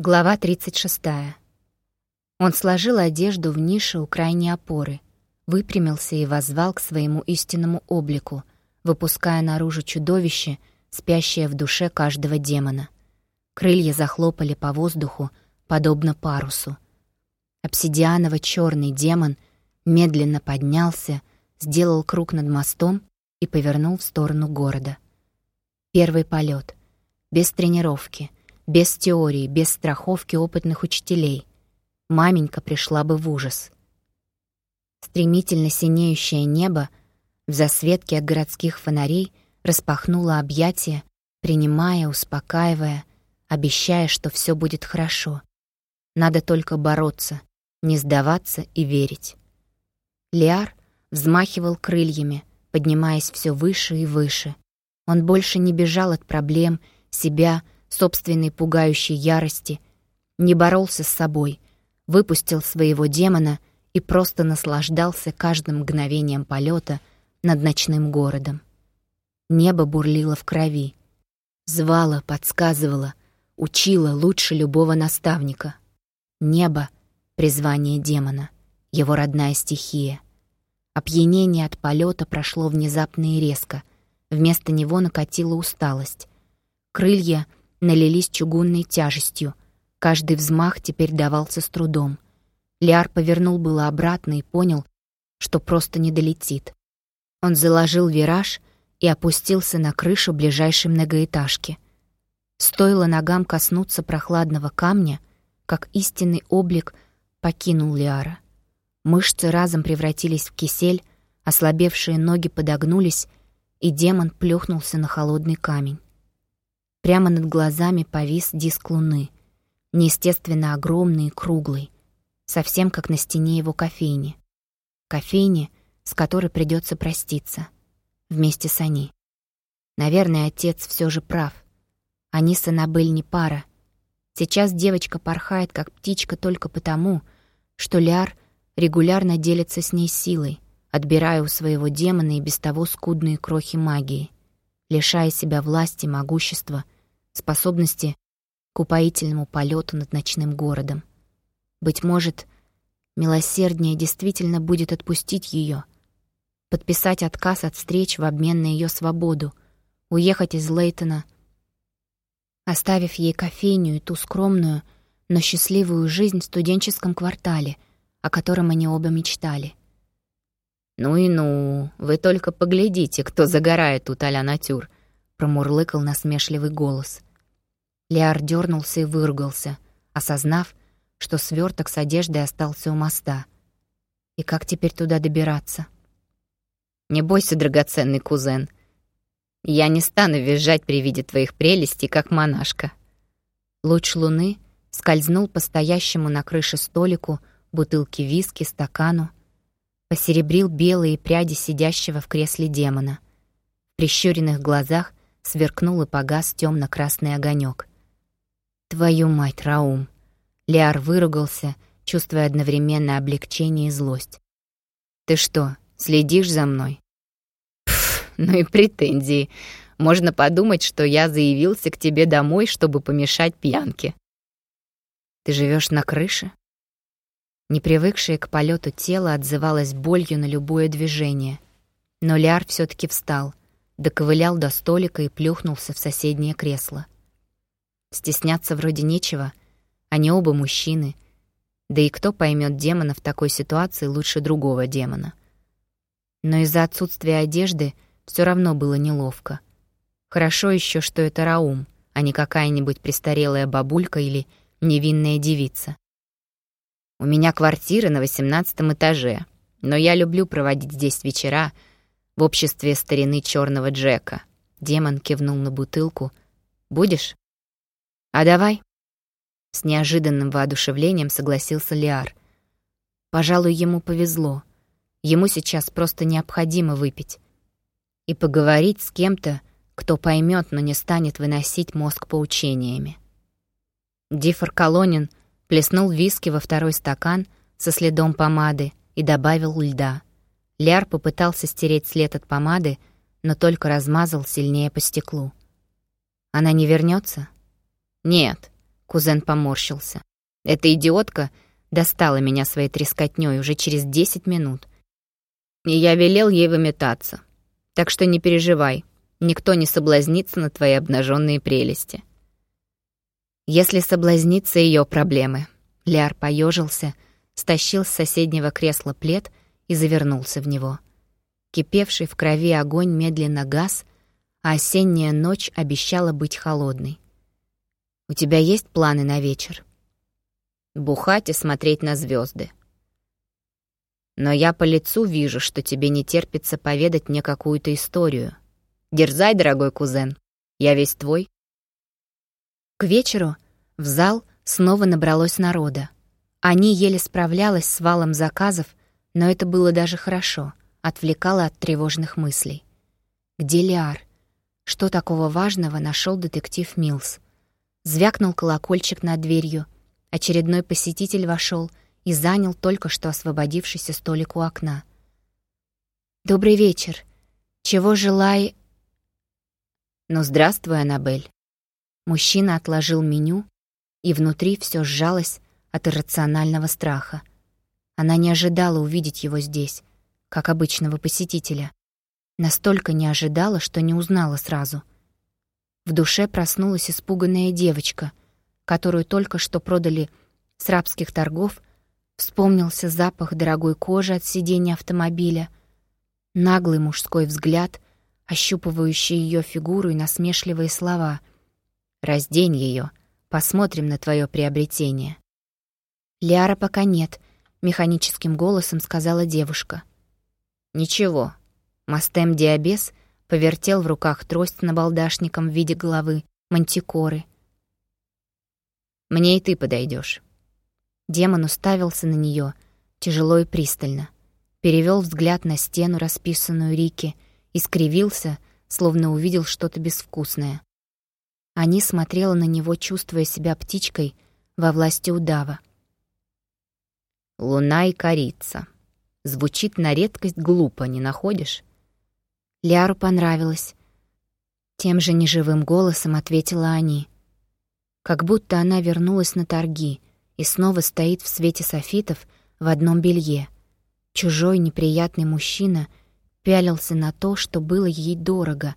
Глава 36. Он сложил одежду в нише у крайней опоры, выпрямился и возвал к своему истинному облику, выпуская наружу чудовище, спящее в душе каждого демона. Крылья захлопали по воздуху, подобно парусу. обсидианово черный демон медленно поднялся, сделал круг над мостом и повернул в сторону города. Первый полет, без тренировки — без теории, без страховки опытных учителей. Маменька пришла бы в ужас. Стремительно синеющее небо в засветке от городских фонарей распахнуло объятия, принимая, успокаивая, обещая, что все будет хорошо. Надо только бороться, не сдаваться и верить. Лиар взмахивал крыльями, поднимаясь все выше и выше. Он больше не бежал от проблем, себя, собственной пугающей ярости, не боролся с собой, выпустил своего демона и просто наслаждался каждым мгновением полета над ночным городом. Небо бурлило в крови, звало, подсказывало, учило лучше любого наставника. Небо — призвание демона, его родная стихия. Опьянение от полета прошло внезапно и резко. Вместо него накатила усталость. Крылья — налились чугунной тяжестью. Каждый взмах теперь давался с трудом. Лиар повернул было обратно и понял, что просто не долетит. Он заложил вираж и опустился на крышу ближайшей многоэтажки. Стоило ногам коснуться прохладного камня, как истинный облик покинул Лиара. Мышцы разом превратились в кисель, ослабевшие ноги подогнулись, и демон плюхнулся на холодный камень. Прямо над глазами повис диск луны, неестественно огромный и круглый, совсем как на стене его кофейни. Кофейни, с которой придется проститься, вместе с Ани. Наверное, отец все же прав. Они с Аннабель не пара. Сейчас девочка порхает, как птичка, только потому, что Ляр регулярно делится с ней силой, отбирая у своего демона и без того скудные крохи магии, лишая себя власти, могущества — способности к упоительному полету над ночным городом. Быть может, милосерднее действительно будет отпустить ее, подписать отказ от встреч в обмен на ее свободу, уехать из Лейтона, оставив ей кофейню и ту скромную, но счастливую жизнь в студенческом квартале, о котором они оба мечтали. «Ну и ну, вы только поглядите, кто загорает тут а-ля натюр», — промурлыкал насмешливый голос. Лиар дернулся и выругался, осознав, что сверток с одеждой остался у моста. И как теперь туда добираться? «Не бойся, драгоценный кузен. Я не стану визжать при виде твоих прелестей, как монашка». Луч луны скользнул по стоящему на крыше столику бутылки виски, стакану, посеребрил белые пряди сидящего в кресле демона. В прищуренных глазах сверкнул и погас темно красный огонек. «Твою мать, Раум!» Лиар выругался, чувствуя одновременно облегчение и злость. «Ты что, следишь за мной?» Пф, ну и претензии. Можно подумать, что я заявился к тебе домой, чтобы помешать пьянке. Ты живешь на крыше? Непривыкшее к полету тело отзывалось болью на любое движение. Но Ляр все таки встал, доковылял до столика и плюхнулся в соседнее кресло. Стесняться вроде нечего, они оба мужчины. Да и кто поймет демона в такой ситуации лучше другого демона? Но из-за отсутствия одежды все равно было неловко. Хорошо еще, что это Раум, а не какая-нибудь престарелая бабулька или невинная девица. У меня квартира на восемнадцатом этаже, но я люблю проводить здесь вечера в обществе старины черного Джека. Демон кивнул на бутылку. «Будешь?» «А давай?» С неожиданным воодушевлением согласился Лиар. Пожалуй, ему повезло. Ему сейчас просто необходимо выпить. И поговорить с кем-то, кто поймет, но не станет выносить мозг поучениями. Дифор Колонин плеснул виски во второй стакан со следом помады и добавил льда. Ляр попытался стереть след от помады, но только размазал сильнее по стеклу. «Она не вернется? «Нет, Кузен поморщился. Эта идиотка достала меня своей трескотнёй уже через десять минут. И я велел ей выметаться. Так что не переживай, никто не соблазнится на твои обнаженные прелести. Если соблазнится ее проблемы. Ляр поежился, стащил с соседнего кресла плед и завернулся в него. Кипевший в крови огонь медленно гас, а осенняя ночь обещала быть холодной. «У тебя есть планы на вечер?» «Бухать и смотреть на звезды. Но я по лицу вижу, что тебе не терпится поведать мне какую-то историю. Дерзай, дорогой кузен, я весь твой». К вечеру в зал снова набралось народа. Они еле справлялась с валом заказов, но это было даже хорошо, отвлекало от тревожных мыслей. Где Лиар? Что такого важного нашел детектив Милс? Звякнул колокольчик над дверью. Очередной посетитель вошел и занял только что освободившийся столик у окна. «Добрый вечер. Чего желай...» «Ну, здравствуй, Аннабель». Мужчина отложил меню, и внутри все сжалось от иррационального страха. Она не ожидала увидеть его здесь, как обычного посетителя. Настолько не ожидала, что не узнала сразу. В душе проснулась испуганная девочка, которую только что продали с рабских торгов, вспомнился запах дорогой кожи от сидения автомобиля, наглый мужской взгляд, ощупывающий ее фигуру и насмешливые слова. «Раздень ее, посмотрим на твое приобретение». «Ляра пока нет», — механическим голосом сказала девушка. «Ничего». Мастем Диабес повертел в руках трость набалдашником в виде головы мантикоры. «Мне и ты подойдешь. Демон уставился на нее тяжело и пристально, перевел взгляд на стену, расписанную Рики, и скривился, словно увидел что-то безвкусное. Они смотрела на него, чувствуя себя птичкой во власти удава. «Луна и корица». Звучит на редкость глупо, не находишь? Ляру понравилось. Тем же неживым голосом ответила они. Как будто она вернулась на торги и снова стоит в свете софитов в одном белье. Чужой неприятный мужчина пялился на то, что было ей дорого,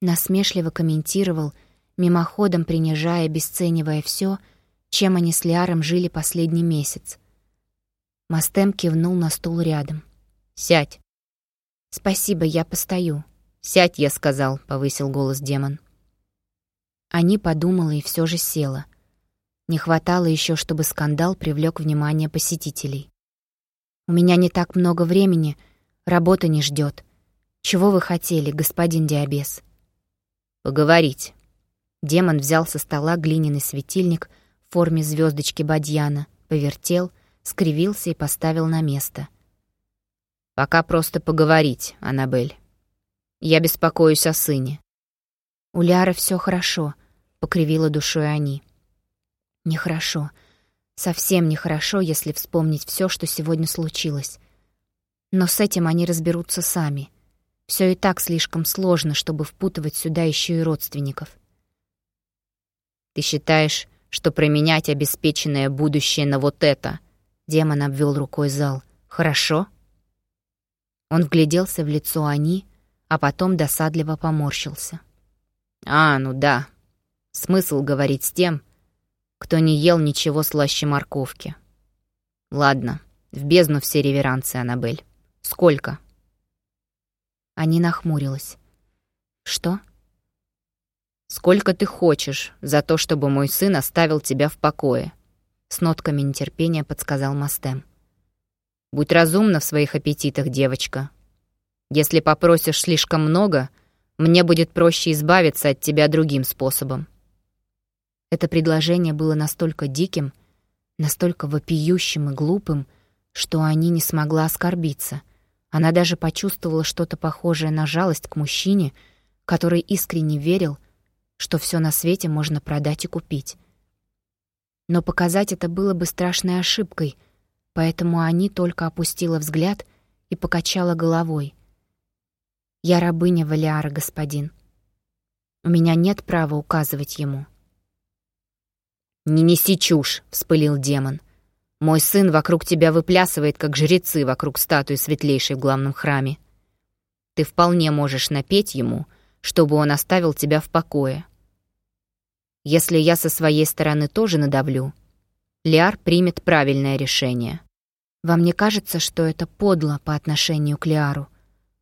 насмешливо комментировал, мимоходом принижая, обесценивая все, чем они с Лиаром жили последний месяц. Мастем кивнул на стул рядом. «Сядь». «Спасибо, я постою». «Сядь, я сказал», — повысил голос демон. Они подумала и все же села. Не хватало еще, чтобы скандал привлек внимание посетителей. «У меня не так много времени, работа не ждет. Чего вы хотели, господин Диабес?» «Поговорить». Демон взял со стола глиняный светильник в форме звездочки Бадьяна, повертел — скривился и поставил на место. «Пока просто поговорить, Аннабель. Я беспокоюсь о сыне». «У Ляры все хорошо», — покривила душой они. «Нехорошо. Совсем нехорошо, если вспомнить все, что сегодня случилось. Но с этим они разберутся сами. Все и так слишком сложно, чтобы впутывать сюда еще и родственников». «Ты считаешь, что променять обеспеченное будущее на вот это — Демон обвел рукой зал. «Хорошо?» Он вгляделся в лицо Ани, а потом досадливо поморщился. «А, ну да. Смысл говорить с тем, кто не ел ничего слаще морковки. Ладно, в бездну все реверансы, Аннабель. Сколько?» Ани нахмурилась. «Что?» «Сколько ты хочешь за то, чтобы мой сын оставил тебя в покое?» с нотками нетерпения подсказал Мастем. «Будь разумна в своих аппетитах, девочка. Если попросишь слишком много, мне будет проще избавиться от тебя другим способом». Это предложение было настолько диким, настолько вопиющим и глупым, что они не смогла оскорбиться. Она даже почувствовала что-то похожее на жалость к мужчине, который искренне верил, что все на свете можно продать и купить. Но показать это было бы страшной ошибкой, поэтому Ани только опустила взгляд и покачала головой. «Я рабыня Валиара, господин. У меня нет права указывать ему». «Не неси чушь», — вспылил демон. «Мой сын вокруг тебя выплясывает, как жрецы вокруг статуи светлейшей в главном храме. Ты вполне можешь напеть ему, чтобы он оставил тебя в покое. Если я со своей стороны тоже надавлю, Лиар примет правильное решение. Вам не кажется, что это подло по отношению к Лиару?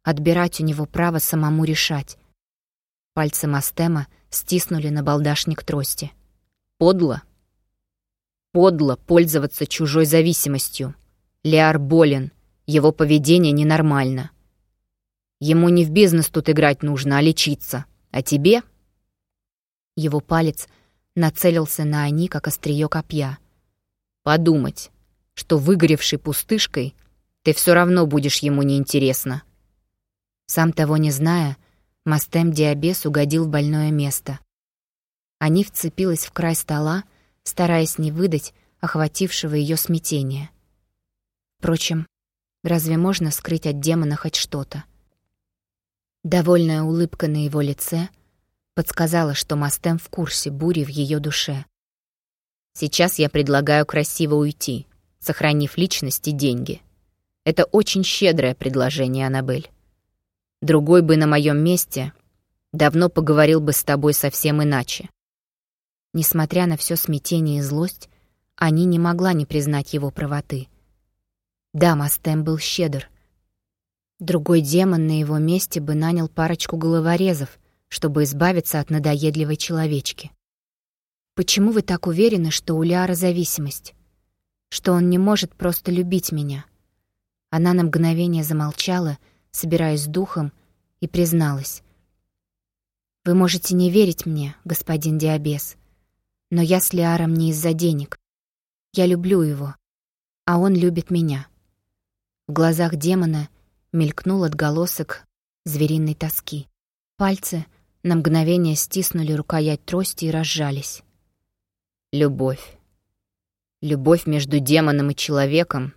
Отбирать у него право самому решать. Пальцы Мастема стиснули на балдашник трости. Подло? Подло пользоваться чужой зависимостью. Лиар болен, его поведение ненормально. Ему не в бизнес тут играть нужно, а лечиться. А тебе? Его палец нацелился на Ани, как острие копья. Подумать, что выгоревшей пустышкой ты все равно будешь ему неинтересна. Сам того не зная, Мастем Диабес угодил в больное место. Они вцепилась в край стола, стараясь не выдать охватившего ее смятения. Впрочем, разве можно скрыть от демона хоть что-то? Довольная улыбка на его лице подсказала, что Мастем в курсе бури в ее душе. «Сейчас я предлагаю красиво уйти, сохранив личность и деньги. Это очень щедрое предложение, Аннабель. Другой бы на моем месте давно поговорил бы с тобой совсем иначе». Несмотря на все смятение и злость, они не могла не признать его правоты. Да, Мастем был щедр — Другой демон на его месте бы нанял парочку головорезов, чтобы избавиться от надоедливой человечки. Почему вы так уверены, что у Лиара зависимость? Что он не может просто любить меня? Она на мгновение замолчала, собираясь с духом, и призналась. «Вы можете не верить мне, господин Диабес, но я с Лиаром не из-за денег. Я люблю его, а он любит меня». В глазах демона — мелькнул отголосок звериной тоски. Пальцы на мгновение стиснули рукоять трости и разжались. Любовь. Любовь между демоном и человеком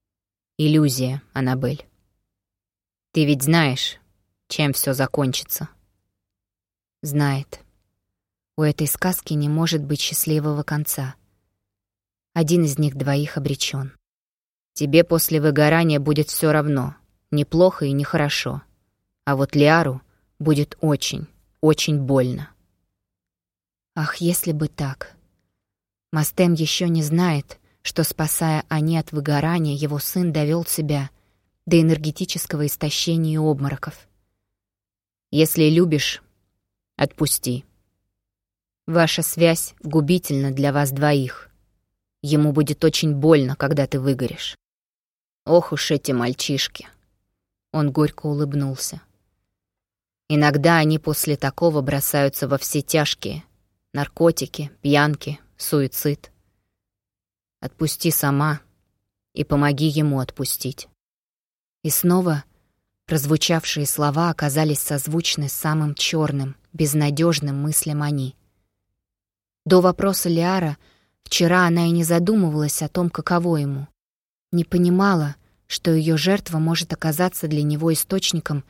— иллюзия, Аннабель. Ты ведь знаешь, чем все закончится. Знает. У этой сказки не может быть счастливого конца. Один из них двоих обречен. Тебе после выгорания будет все равно, неплохо и нехорошо. А вот Лиару будет очень, очень больно. Ах, если бы так. Мастем еще не знает, что, спасая Ани от выгорания, его сын довел себя до энергетического истощения и обмороков. «Если любишь, отпусти. Ваша связь губительна для вас двоих. Ему будет очень больно, когда ты выгоришь. Ох уж эти мальчишки!» Он горько улыбнулся. Иногда они после такого бросаются во все тяжкие. Наркотики, пьянки, суицид. Отпусти сама и помоги ему отпустить. И снова прозвучавшие слова оказались созвучны самым черным, безнадежным мыслям они. До вопроса Лиара вчера она и не задумывалась о том, каково ему. Не понимала, что ее жертва может оказаться для него источником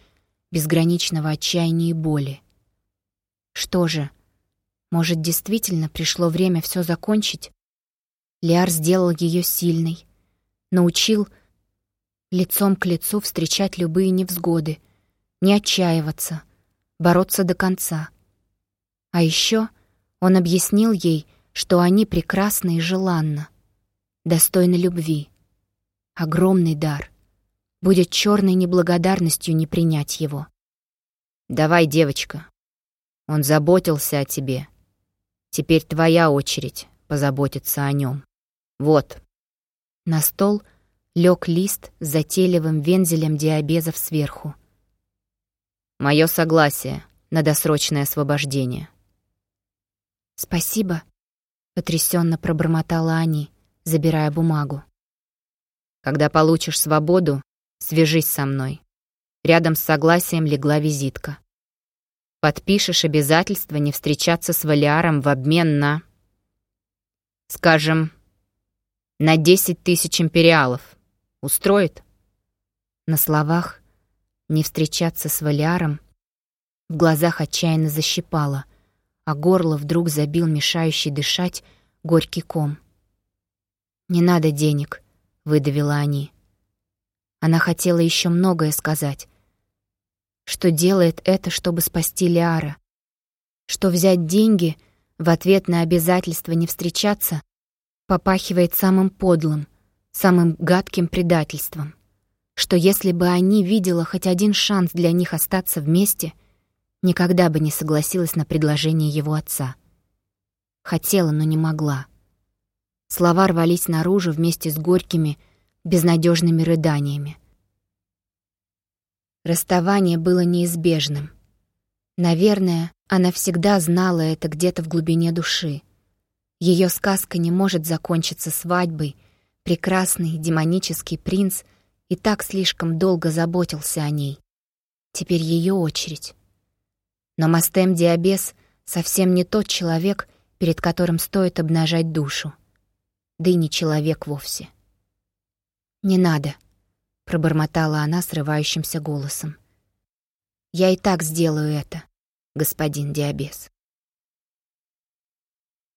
безграничного отчаяния и боли. Что же, может, действительно пришло время все закончить? Лиар сделал ее сильной, научил лицом к лицу встречать любые невзгоды, не отчаиваться, бороться до конца. А еще он объяснил ей, что они прекрасны и желанны, достойны любви. Огромный дар. Будет черной неблагодарностью не принять его. «Давай, девочка. Он заботился о тебе. Теперь твоя очередь позаботиться о нем. Вот». На стол лег лист с затейливым вензелем диабезов сверху. Мое согласие на досрочное освобождение. «Спасибо», — потрясенно пробормотала Ани, забирая бумагу. Когда получишь свободу, свяжись со мной. Рядом с согласием легла визитка. Подпишешь обязательство не встречаться с Валиаром в обмен на... Скажем, на 10 тысяч империалов. Устроит? На словах «не встречаться с Валиаром» в глазах отчаянно защипало, а горло вдруг забил мешающий дышать горький ком. «Не надо денег», — выдавила они. Она хотела еще многое сказать. Что делает это, чтобы спасти Лиара? Что взять деньги в ответ на обязательство не встречаться попахивает самым подлым, самым гадким предательством. Что если бы они видела хоть один шанс для них остаться вместе, никогда бы не согласилась на предложение его отца. Хотела, но не могла. Слова рвались наружу вместе с горькими, безнадежными рыданиями. Расставание было неизбежным. Наверное, она всегда знала это где-то в глубине души. Ее сказка не может закончиться свадьбой. Прекрасный демонический принц и так слишком долго заботился о ней. Теперь ее очередь. Но Мастем Диабес совсем не тот человек, перед которым стоит обнажать душу. Да и не человек вовсе. «Не надо», — пробормотала она срывающимся голосом. «Я и так сделаю это, господин Диабес».